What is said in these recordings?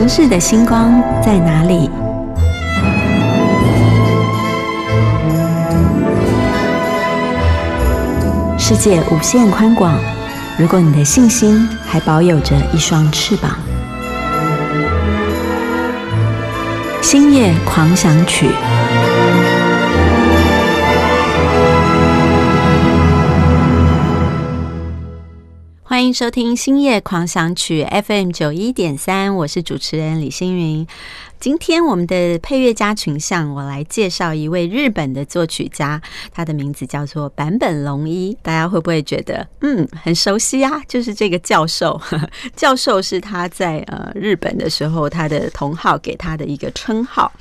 城市的星光在哪里？世界无限宽广，如果你的信心还保有着一双翅膀，星夜狂想曲。收听《星夜狂想曲》FM 九一点三，我是主持人李星云。今天我们的配乐家群像，我来介绍一位日本的作曲家，他的名字叫做坂本龙一。大家会不会觉得嗯很熟悉啊？就是这个教授，教授是他在呃日本的时候，他的同号给他的一个称号。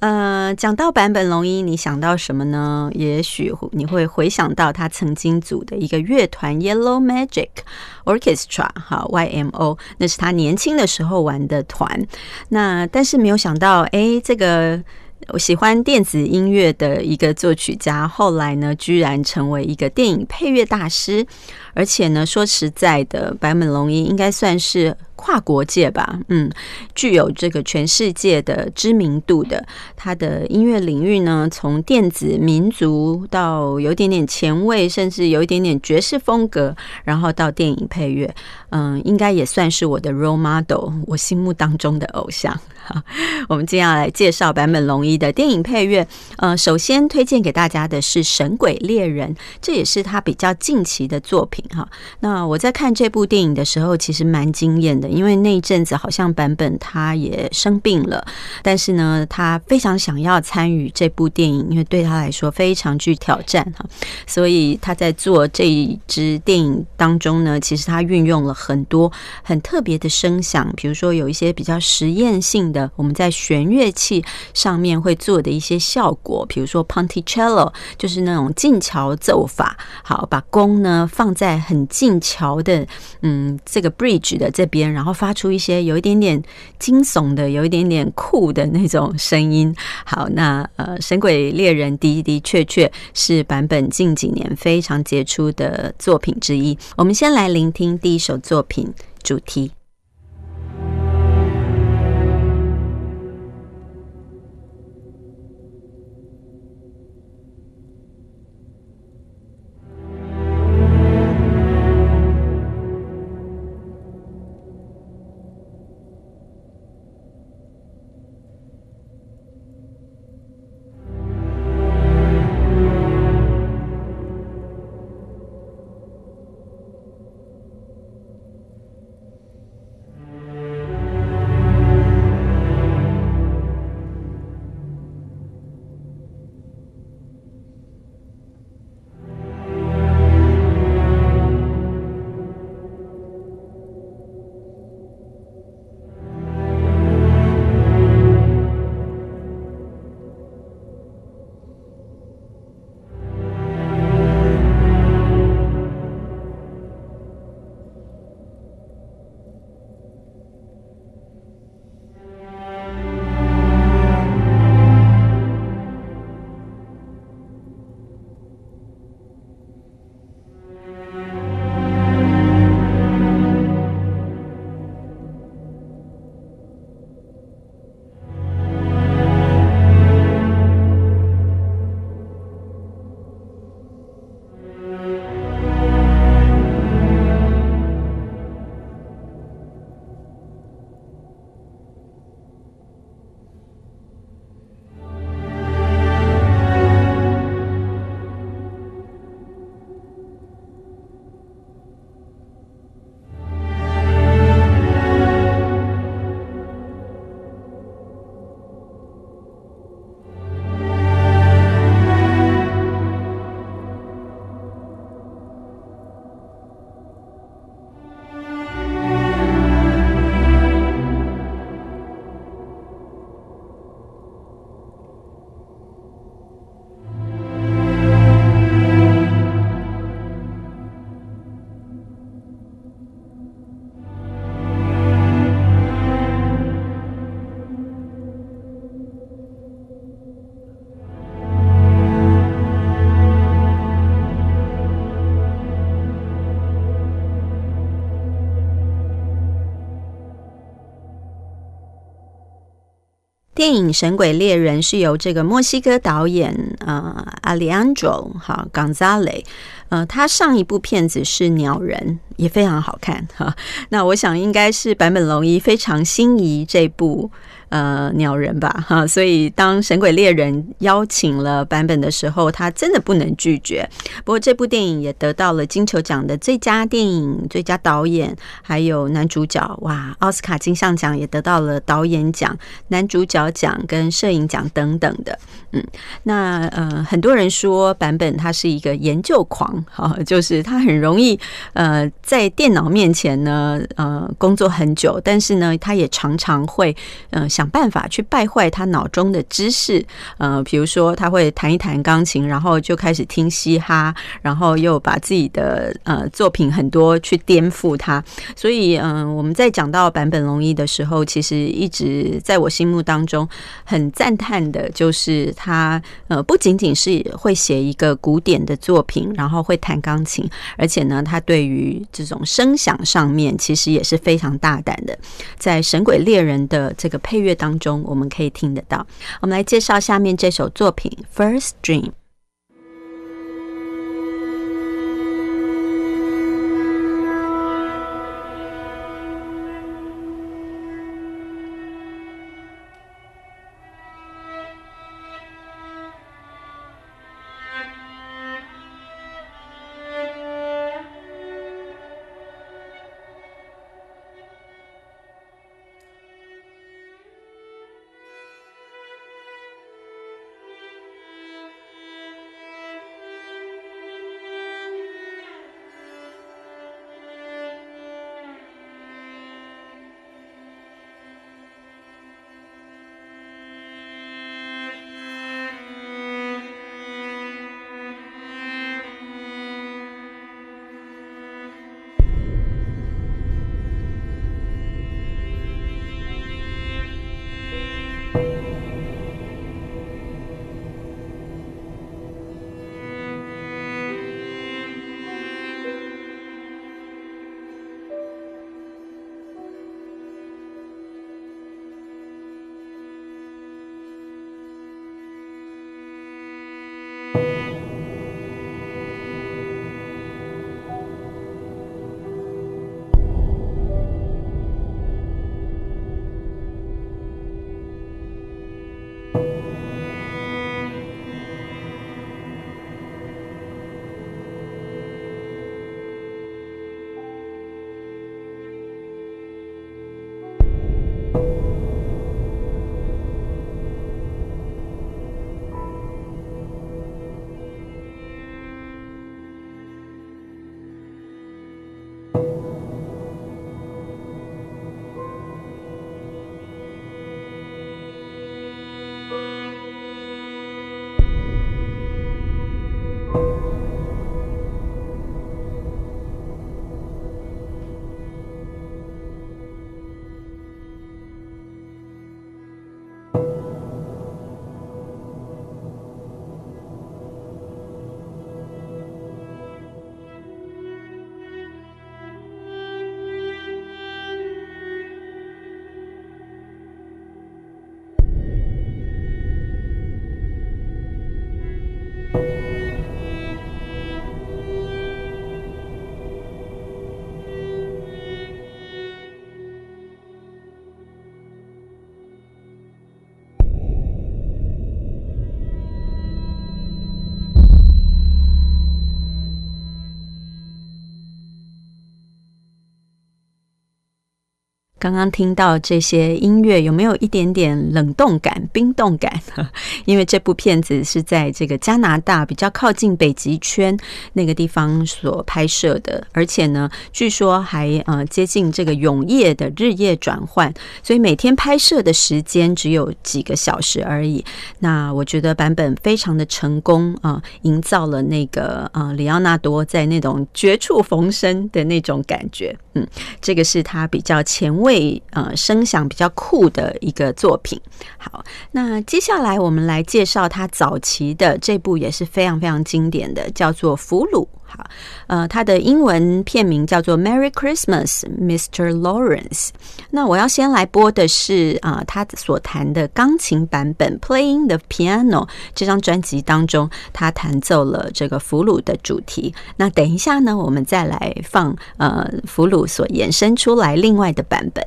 呃，讲到坂本龙一，你想到什么呢？也许你会回想到他曾经组的一个乐团 Yellow Magic Orchestra，哈，YMO，那是他年轻的时候玩的团。那但是没有想到，哎，这个。我喜欢电子音乐的一个作曲家，后来呢，居然成为一个电影配乐大师，而且呢，说实在的，坂本龙一应该算是跨国界吧，嗯，具有这个全世界的知名度的。他的音乐领域呢，从电子民族到有点点前卫，甚至有一点点爵士风格，然后到电影配乐，嗯，应该也算是我的 role model，我心目当中的偶像。我们接下来介绍坂本龙一的电影配乐。呃，首先推荐给大家的是《神鬼猎人》，这也是他比较近期的作品哈。那我在看这部电影的时候，其实蛮惊艳的，因为那一阵子好像版本他也生病了，但是呢，他非常想要参与这部电影，因为对他来说非常具挑战哈。所以他在做这一支电影当中呢，其实他运用了很多很特别的声响，比如说有一些比较实验性的。我们在弦乐器上面会做的一些效果，比如说 Ponticello，就是那种进桥奏法。好，把弓呢放在很近桥的，嗯，这个 bridge 的这边，然后发出一些有一点点惊悚的、有一点点酷的那种声音。好，那呃，《神鬼猎人》的的确确是版本近几年非常杰出的作品之一。我们先来聆听第一首作品主题。电影《神鬼猎人》是由这个墨西哥导演呃 Alejandro 哈 Gonzalez，呃，他上一部片子是《鸟人》，也非常好看哈。那我想应该是坂本龙一非常心仪这部。呃，鸟人吧，哈，所以当《神鬼猎人》邀请了版本的时候，他真的不能拒绝。不过这部电影也得到了金球奖的最佳电影、最佳导演，还有男主角。哇，奥斯卡金像奖也得到了导演奖、男主角奖跟摄影奖等等的。嗯，那呃，很多人说版本他是一个研究狂，哈，就是他很容易呃在电脑面前呢呃工作很久，但是呢，他也常常会呃。想办法去败坏他脑中的知识，呃，比如说他会弹一弹钢琴，然后就开始听嘻哈，然后又把自己的呃作品很多去颠覆他。所以，嗯，我们在讲到坂本龙一的时候，其实一直在我心目当中很赞叹的，就是他呃不仅仅是会写一个古典的作品，然后会弹钢琴，而且呢，他对于这种声响上面其实也是非常大胆的。在《神鬼猎人》的这个配乐。当中，我们可以听得到。我们来介绍下面这首作品《First Dream》。刚刚听到这些音乐，有没有一点点冷冻感、冰冻感？因为这部片子是在这个加拿大比较靠近北极圈那个地方所拍摄的，而且呢，据说还呃接近这个永夜的日夜转换，所以每天拍摄的时间只有几个小时而已。那我觉得版本非常的成功啊，营造了那个呃里奥纳多在那种绝处逢生的那种感觉。嗯，这个是他比较前卫。呃声响比较酷的一个作品。好，那接下来我们来介绍他早期的这部也是非常非常经典的，叫做《俘虏》好，呃，它的英文片名叫做《Merry Christmas, Mr. Lawrence》。那我要先来播的是啊，他所弹的钢琴版本《Playing the Piano》这张专辑当中，他弹奏了这个俘虏的主题。那等一下呢，我们再来放呃俘虏所延伸出来另外的版本。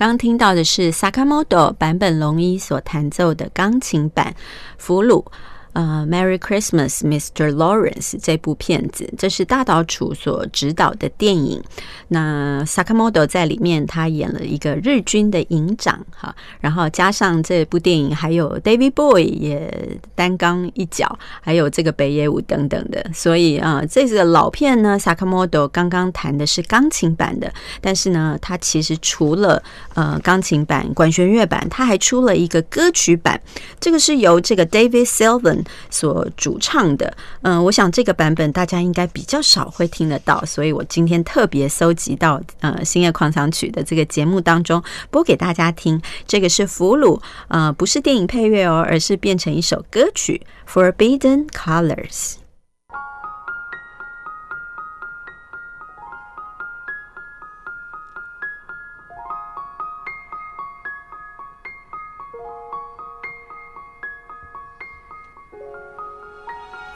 刚听到的是 Sakamoto 版本龙一所弹奏的钢琴版《俘虏》。呃，《Merry Christmas, Mr. Lawrence》这部片子，这是大岛楚所执导的电影。那 Sakamoto 在里面他演了一个日军的营长，哈，然后加上这部电影还有 David Boy 也担纲一角，还有这个北野武等等的，所以啊，这个老片呢，Sakamoto 刚刚弹的是钢琴版的，但是呢，他其实除了呃钢琴版、管弦乐版，他还出了一个歌曲版，这个是由这个 David Sylvan。所主唱的，嗯，我想这个版本大家应该比较少会听得到，所以我今天特别搜集到呃《星夜狂想曲》的这个节目当中播给大家听。这个是俘虏，呃，不是电影配乐哦，而是变成一首歌曲《Forbidden Colors》。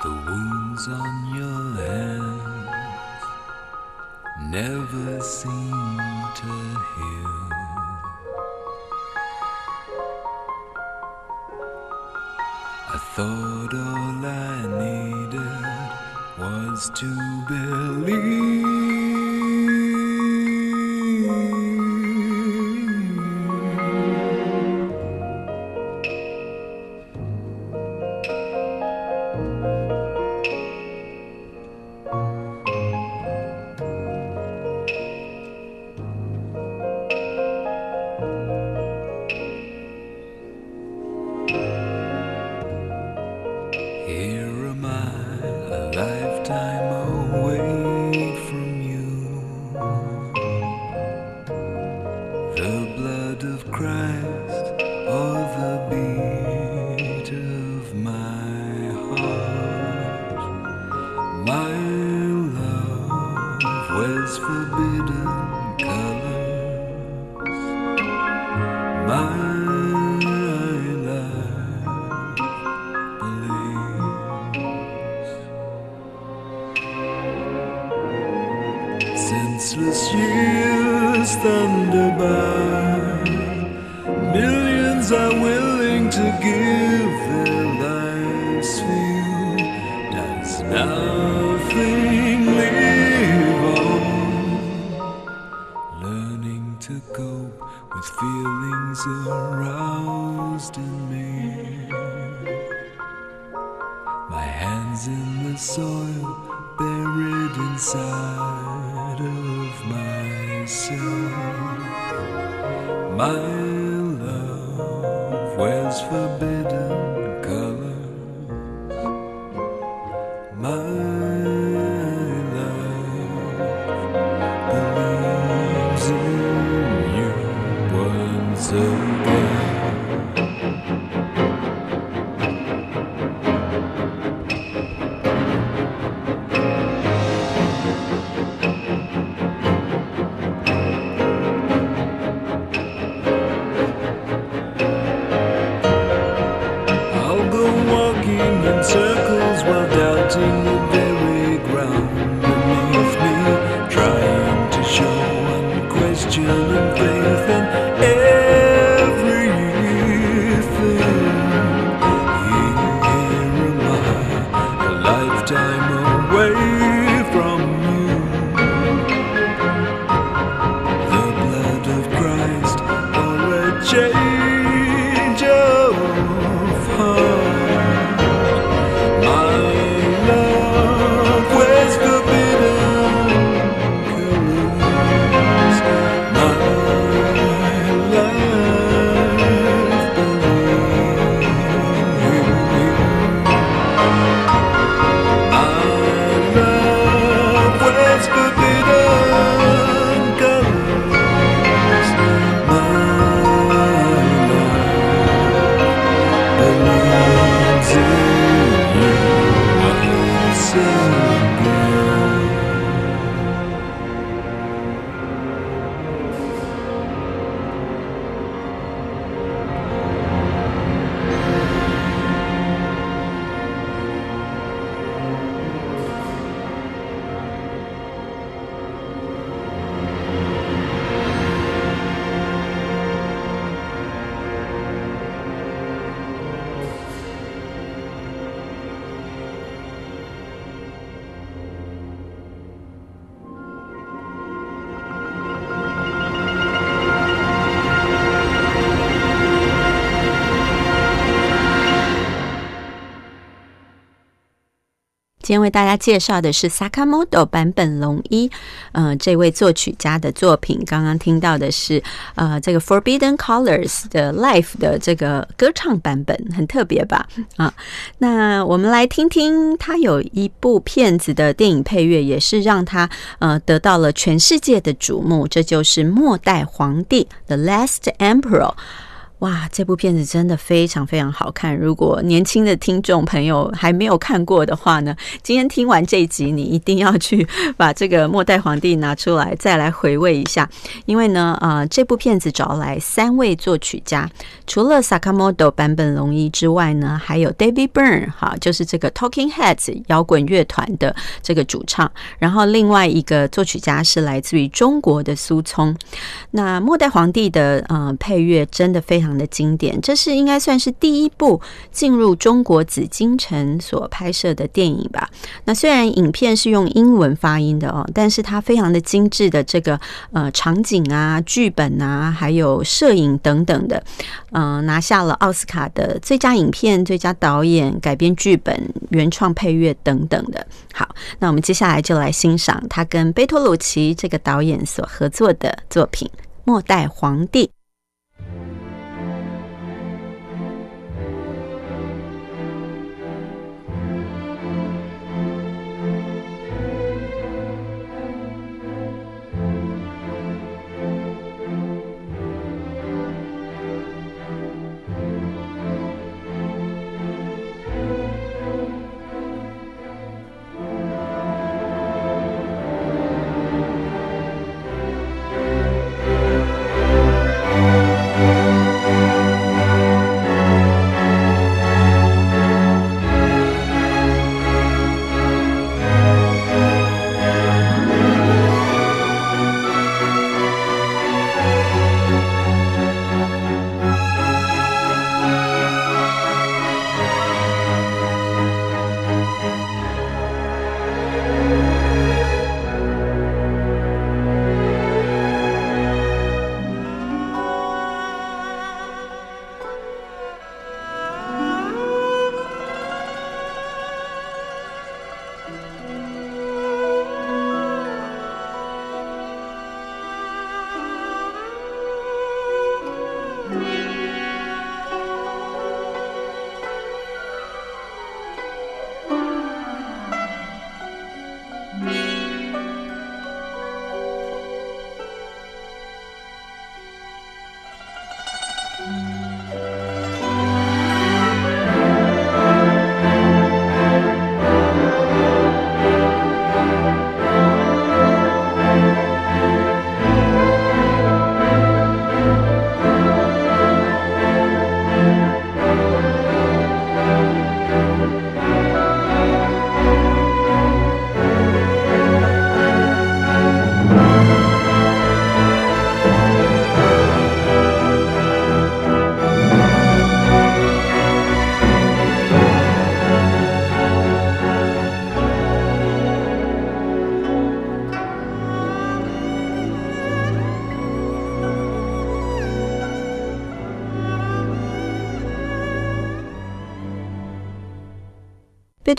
The wounds on your hands never seem to heal. I thought all I needed was to believe. Hands in the soil, buried inside of myself. My love was forbidden 今天为大家介绍的是 Sakamoto 坂本龙一，呃，这位作曲家的作品。刚刚听到的是呃，这个 Forbidden Colors 的 Life 的这个歌唱版本，很特别吧？啊，那我们来听听他有一部片子的电影配乐，也是让他呃得到了全世界的瞩目。这就是《末代皇帝》The Last Emperor。哇，这部片子真的非常非常好看。如果年轻的听众朋友还没有看过的话呢，今天听完这一集，你一定要去 把这个《末代皇帝》拿出来，再来回味一下。因为呢，呃，这部片子找来三位作曲家，除了 Sakamoto 版本龙一之外呢，还有 David Byrne，哈，就是这个 Talking Heads 摇滚乐团的这个主唱。然后另外一个作曲家是来自于中国的苏聪。那《末代皇帝》的呃配乐真的非常。的经典，这是应该算是第一部进入中国紫禁城所拍摄的电影吧。那虽然影片是用英文发音的哦，但是它非常的精致的这个呃场景啊、剧本啊，还有摄影等等的，嗯，拿下了奥斯卡的最佳影片、最佳导演、改编剧本、原创配乐等等的。好，那我们接下来就来欣赏他跟贝托鲁奇这个导演所合作的作品《末代皇帝》。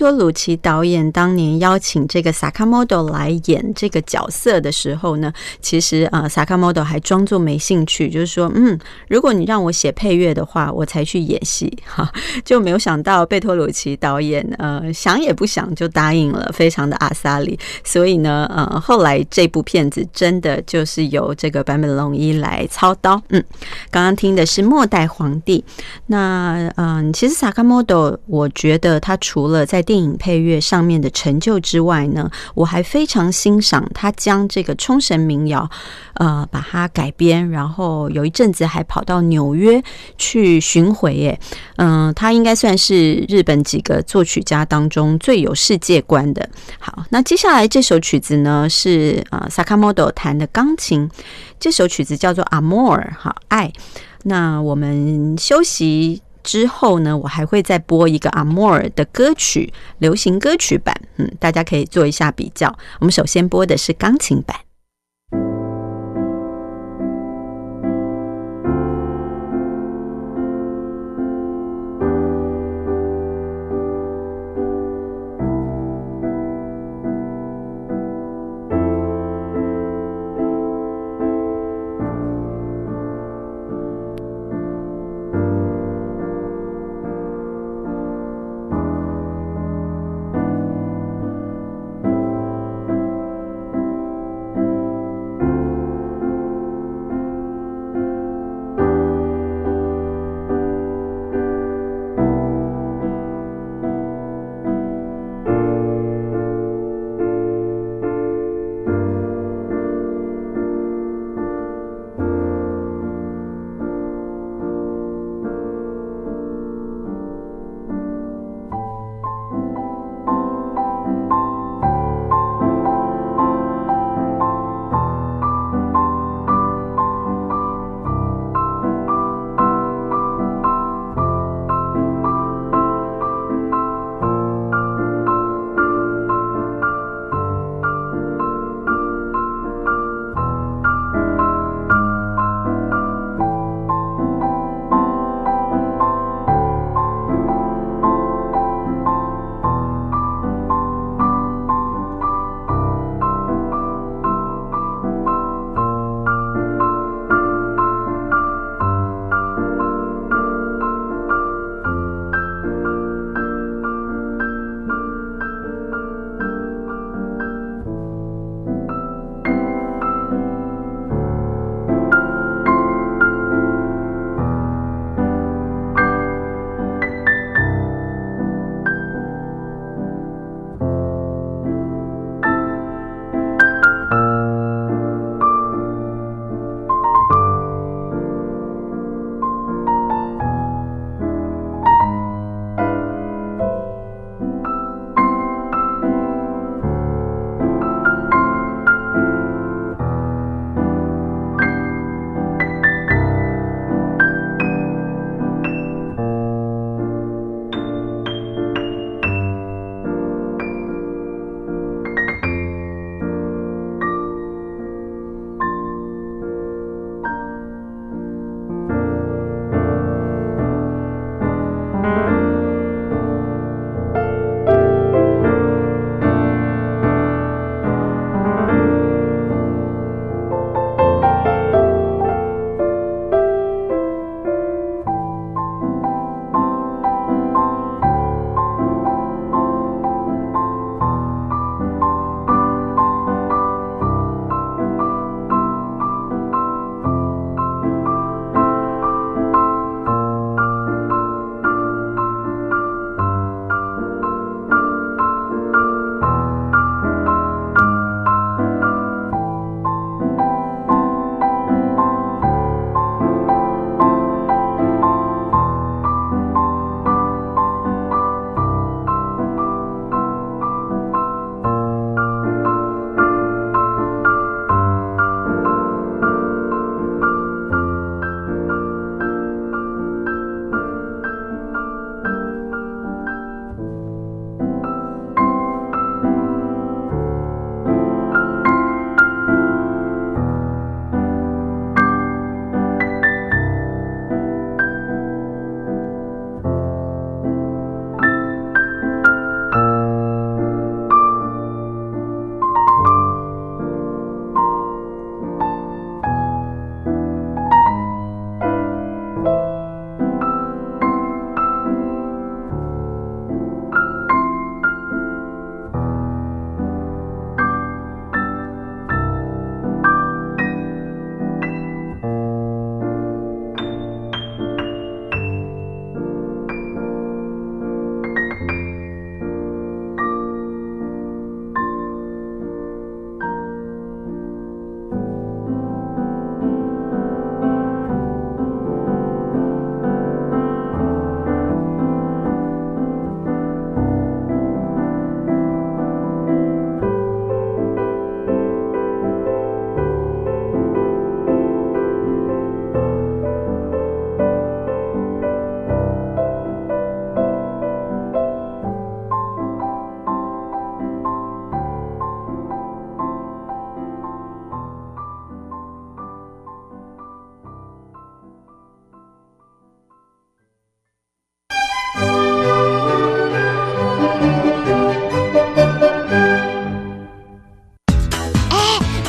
贝托鲁奇导演当年邀请这个萨卡莫多来演这个角色的时候呢，其实呃，萨卡莫多还装作没兴趣，就是说，嗯，如果你让我写配乐的话，我才去演戏哈。就没有想到贝托鲁奇导演呃想也不想就答应了，非常的阿萨里。所以呢，呃，后来这部片子真的就是由这个坂本龙一来操刀。嗯，刚刚听的是《末代皇帝》。那嗯，其实萨卡莫多，我觉得他除了在电电影配乐上面的成就之外呢，我还非常欣赏他将这个冲绳民谣，呃，把它改编，然后有一阵子还跑到纽约去巡回。耶。嗯，他应该算是日本几个作曲家当中最有世界观的。好，那接下来这首曲子呢是啊，Sakamoto 弹的钢琴，这首曲子叫做《Amor》，好爱。那我们休息。之后呢，我还会再播一个阿莫尔的歌曲，流行歌曲版，嗯，大家可以做一下比较。我们首先播的是钢琴版。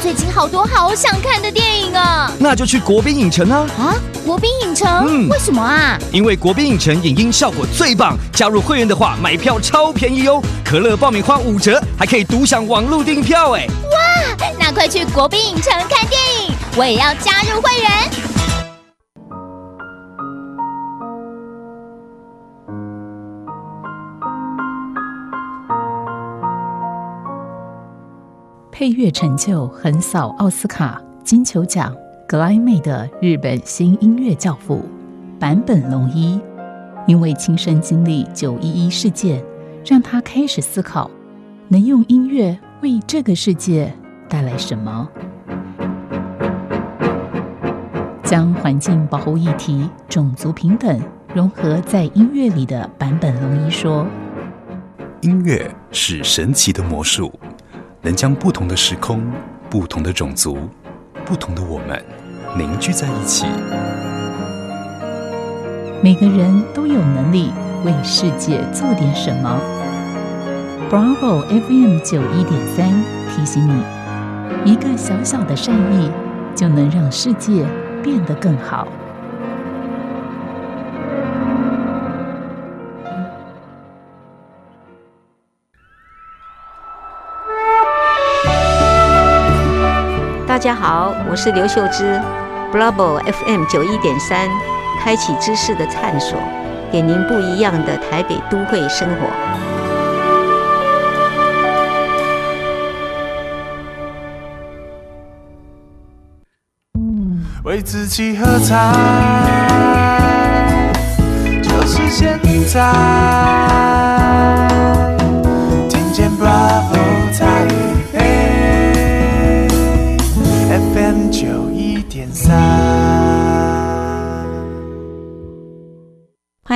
最近好多好想看的电影啊！那就去国宾影城啊！啊，国宾影城？嗯为什么啊？因为国宾影城影音效果最棒，加入会员的话，买票超便宜哦！可乐爆米花五折，还可以独享网络订票哎！哇那快去国宾影城看电影，我也要加入会员。配乐成就横扫奥斯卡、金球奖、格莱美的日本新音乐教父坂本龙一，因为亲身经历九一一事件，让他开始思考，能用音乐为这个世界带来什么。将环境保护议题、种族平等融合在音乐里的坂本龙一说。音乐是神奇的魔术，能将不同的时空、不同的种族、不同的我们凝聚在一起。每个人都有能力为世界做点什么。Bravo FM 九一点三提醒你，一个小小的善意，就能让世界变得更好。家好，我是刘秀芝，Global FM 九一点三，开启知识的探索，给您不一样的台北都会生活。为自己喝彩，就是现在。听见 Bravo 一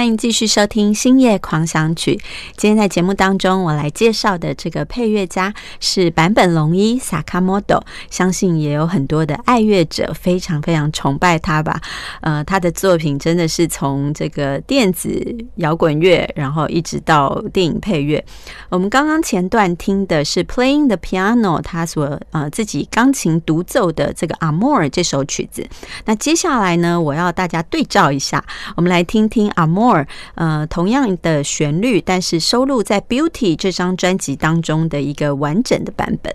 欢迎继续收听《星夜狂想曲》。今天在节目当中，我来介绍的这个配乐家是坂本龙一 （Sakamoto）。相信也有很多的爱乐者非常非常崇拜他吧。呃，他的作品真的是从这个电子摇滚乐，然后一直到电影配乐。我们刚刚前段听的是 Playing the Piano，他所呃自己钢琴独奏的这个《Amor》这首曲子。那接下来呢，我要大家对照一下，我们来听听《Amor》。呃，同样的旋律，但是收录在《Beauty》这张专辑当中的一个完整的版本。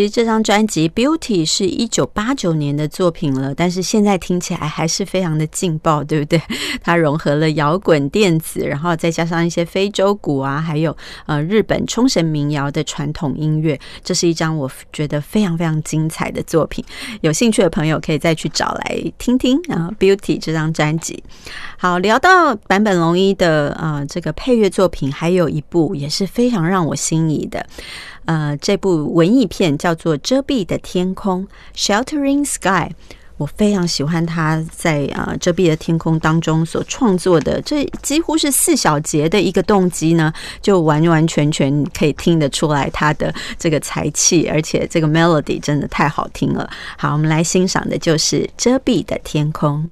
其实这张专辑《Beauty》是一九八九年的作品了，但是现在听起来还是非常的劲爆，对不对？它融合了摇滚、电子，然后再加上一些非洲鼓啊，还有呃日本冲绳民谣的传统音乐。这是一张我觉得非常非常精彩的作品，有兴趣的朋友可以再去找来听听啊，《Beauty》这张专辑。好，聊到坂本龙一的呃这个配乐作品，还有一部也是非常让我心仪的。呃，这部文艺片叫做《遮蔽的天空》（Sheltering Sky），我非常喜欢他在啊《遮蔽的天空》当中所创作的，这几乎是四小节的一个动机呢，就完完全全可以听得出来他的这个才气，而且这个 melody 真的太好听了。好，我们来欣赏的就是《遮蔽的天空》。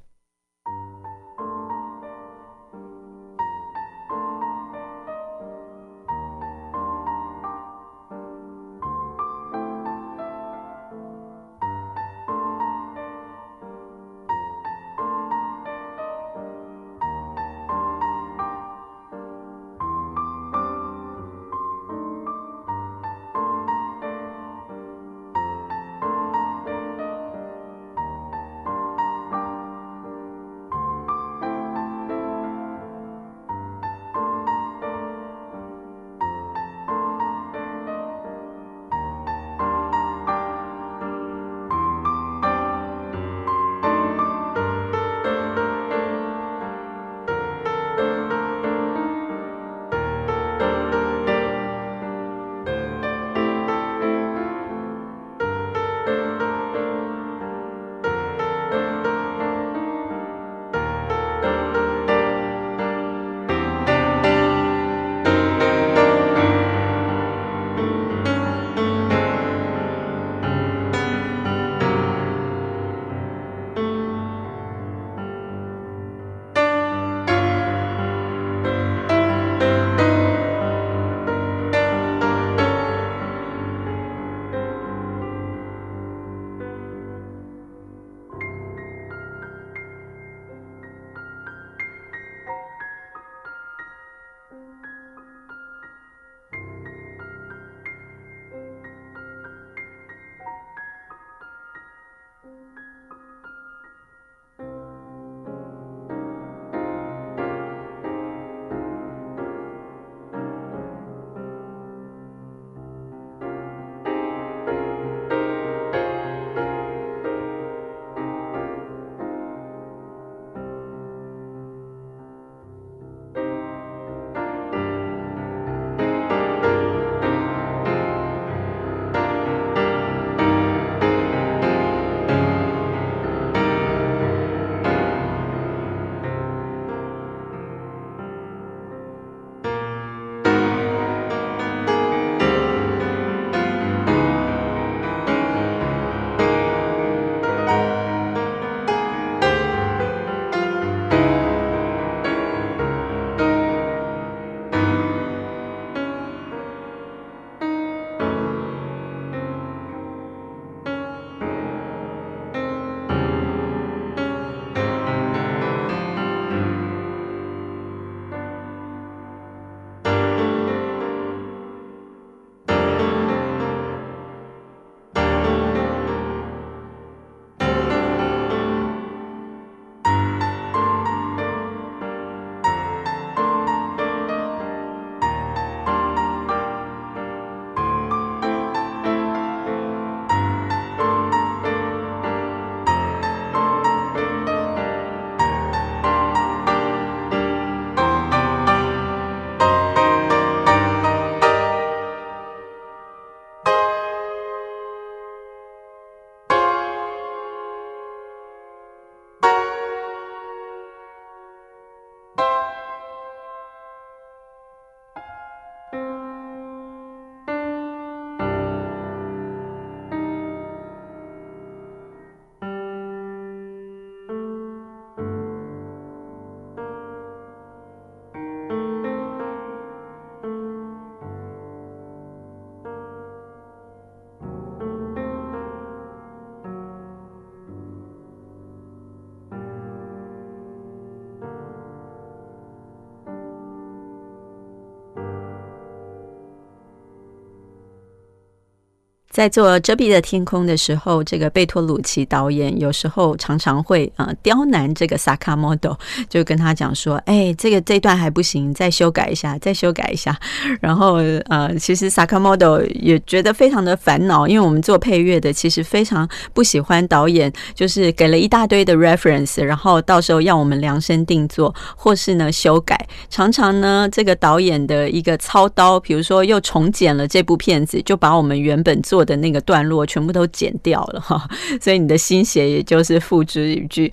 在做《遮蔽的天空》的时候，这个贝托鲁奇导演有时候常常会呃刁难这个萨卡莫多，就跟他讲说：“哎，这个这段还不行，再修改一下，再修改一下。”然后呃，其实萨卡莫多也觉得非常的烦恼，因为我们做配乐的其实非常不喜欢导演就是给了一大堆的 reference，然后到时候要我们量身定做，或是呢修改。常常呢，这个导演的一个操刀，比如说又重剪了这部片子，就把我们原本做的那个段落全部都剪掉了哈，所以你的心血也就是付之一炬。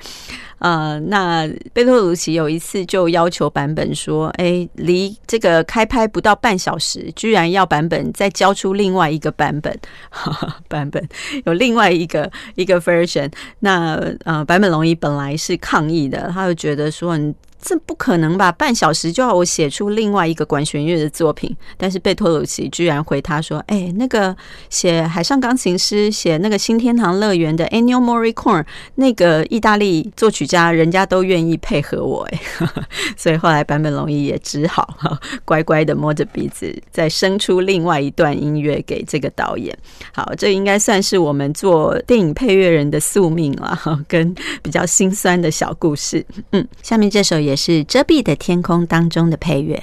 呃，那贝托鲁奇有一次就要求版本说：“哎，离这个开拍不到半小时，居然要版本再交出另外一个版本，版本有另外一个一个 version。那呃，版本龙一本来是抗议的，他就觉得说。”这不可能吧？半小时就要我写出另外一个管弦乐的作品？但是贝托鲁奇居然回他说：“哎，那个写《海上钢琴师》、写那个《新天堂乐园》的 Ennio Morricone 那个意大利作曲家，人家都愿意配合我。”哎，所以后来坂本龙一也只好 乖乖的摸着鼻子，再生出另外一段音乐给这个导演。好，这应该算是我们做电影配乐人的宿命了，跟比较心酸的小故事。嗯，下面这首也。是遮蔽的天空当中的配乐。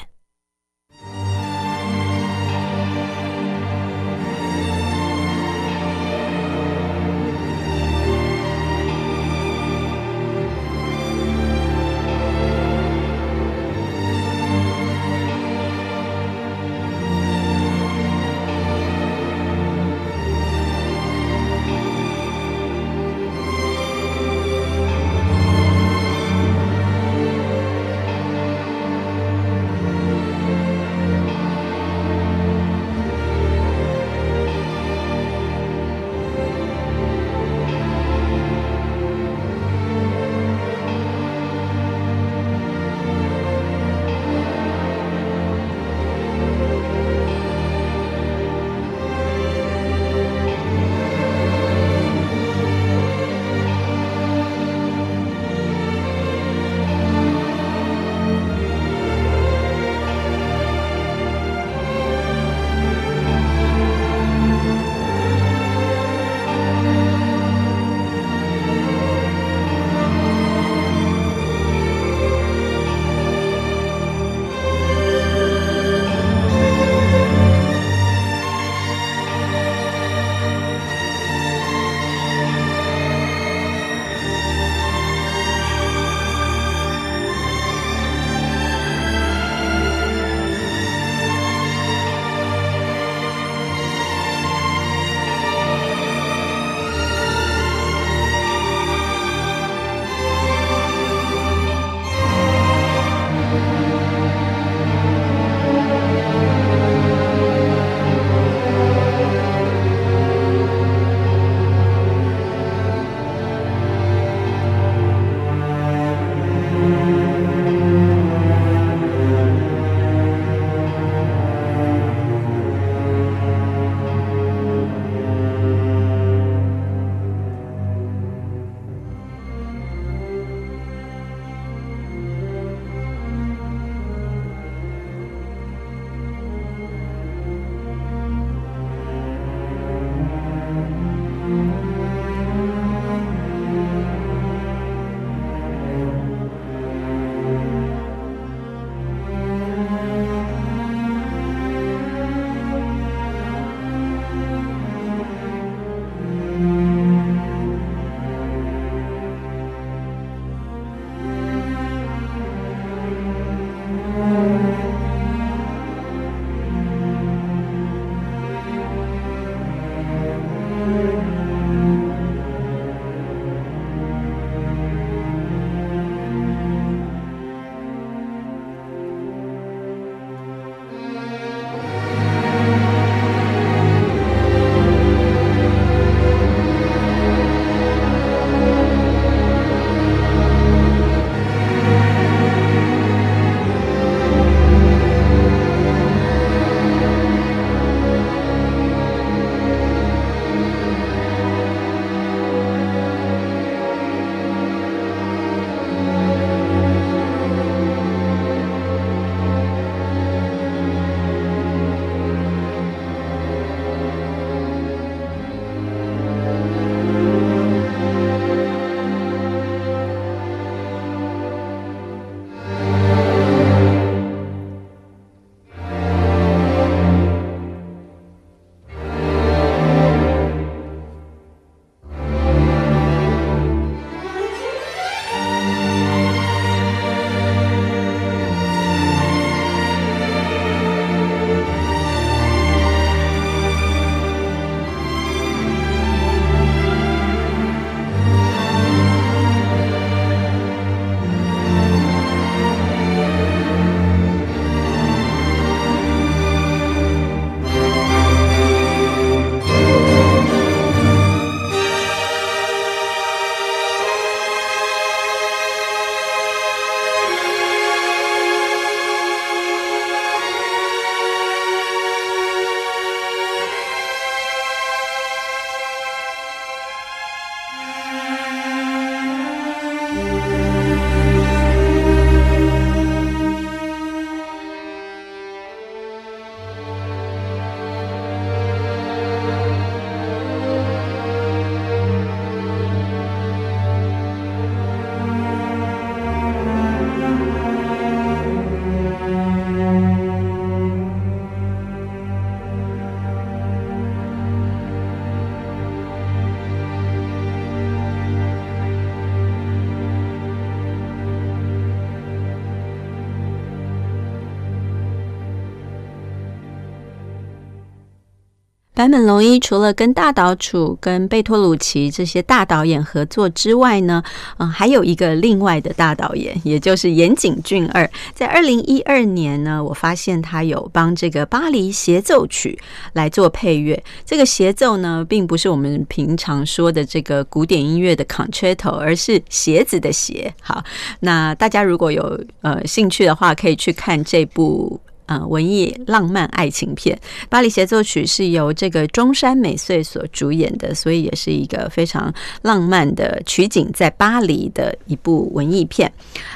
坂本龙一除了跟大岛楚、跟贝托鲁奇这些大导演合作之外呢，嗯、还有一个另外的大导演，也就是岩井俊二。在二零一二年呢，我发现他有帮这个《巴黎协奏曲》来做配乐。这个协奏呢，并不是我们平常说的这个古典音乐的 concerto，而是鞋子的鞋。好，那大家如果有呃兴趣的话，可以去看这部。呃，文艺浪漫爱情片《巴黎协奏曲》是由这个中山美穗所主演的，所以也是一个非常浪漫的取景在巴黎的一部文艺片。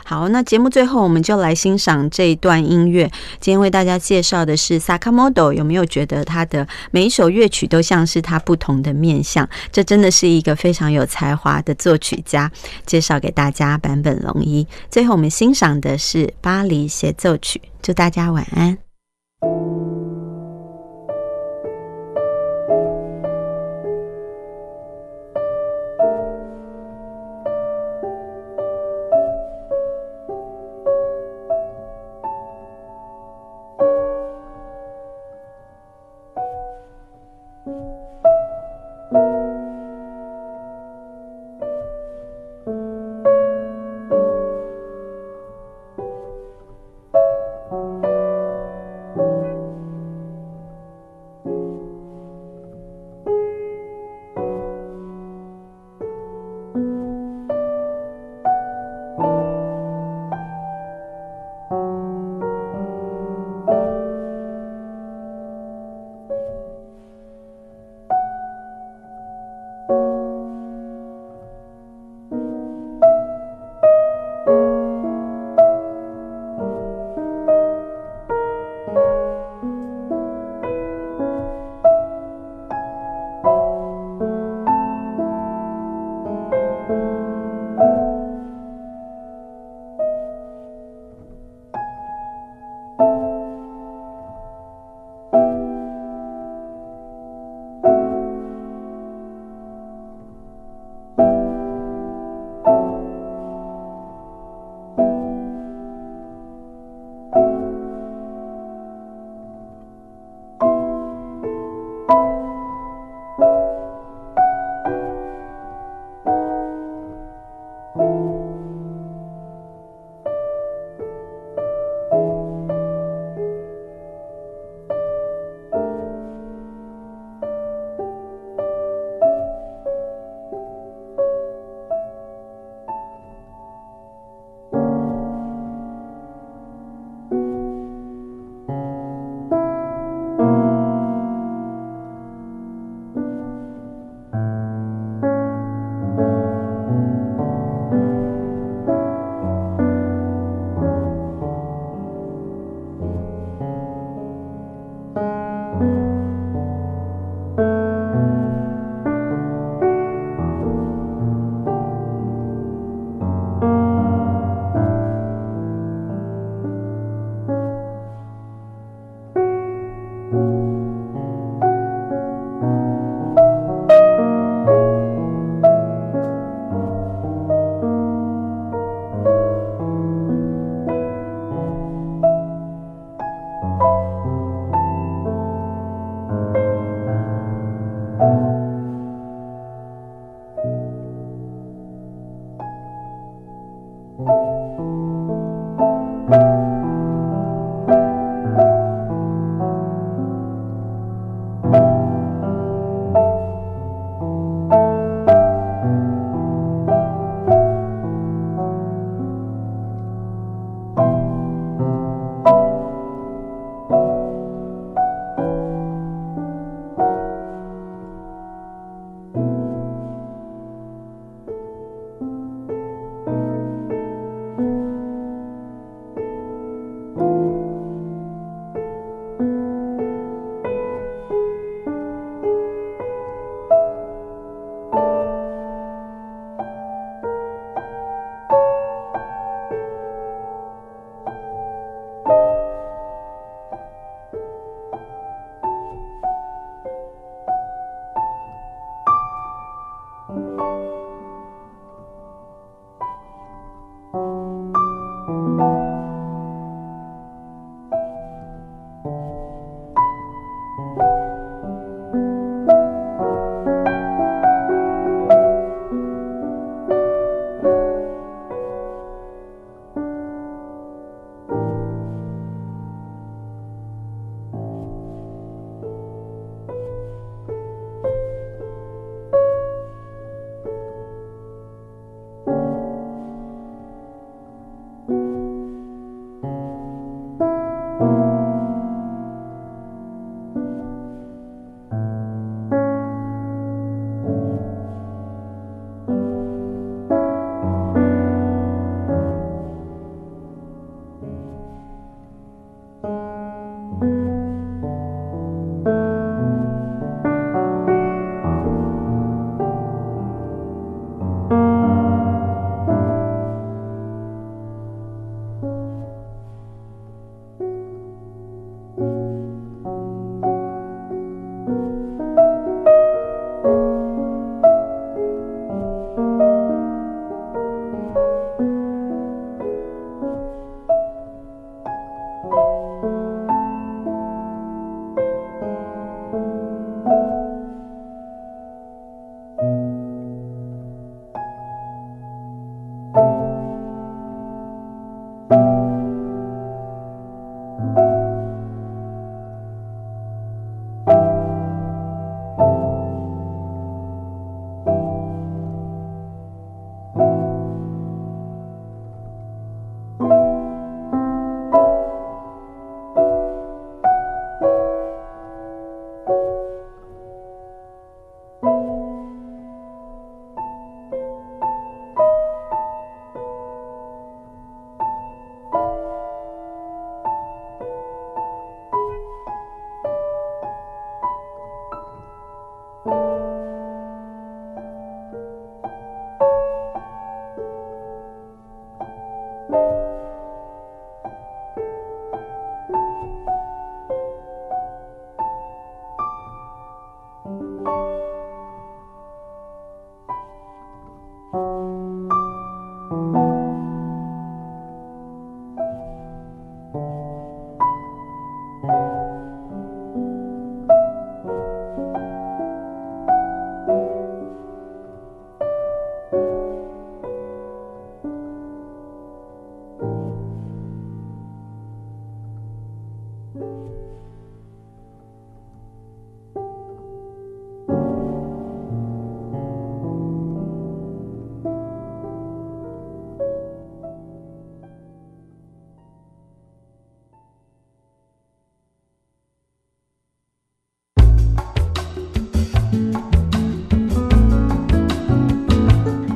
好，那节目最后我们就来欣赏这一段音乐。今天为大家介绍的是 Sakamoto，有没有觉得他的每一首乐曲都像是他不同的面相？这真的是一个非常有才华的作曲家。介绍给大家坂本龙一。最后我们欣赏的是《巴黎协奏曲》，祝大家晚安。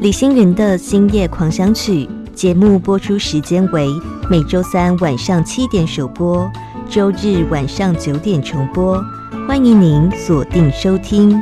李星云的《星夜狂想曲》节目播出时间为每周三晚上七点首播，周日晚上九点重播。欢迎您锁定收听。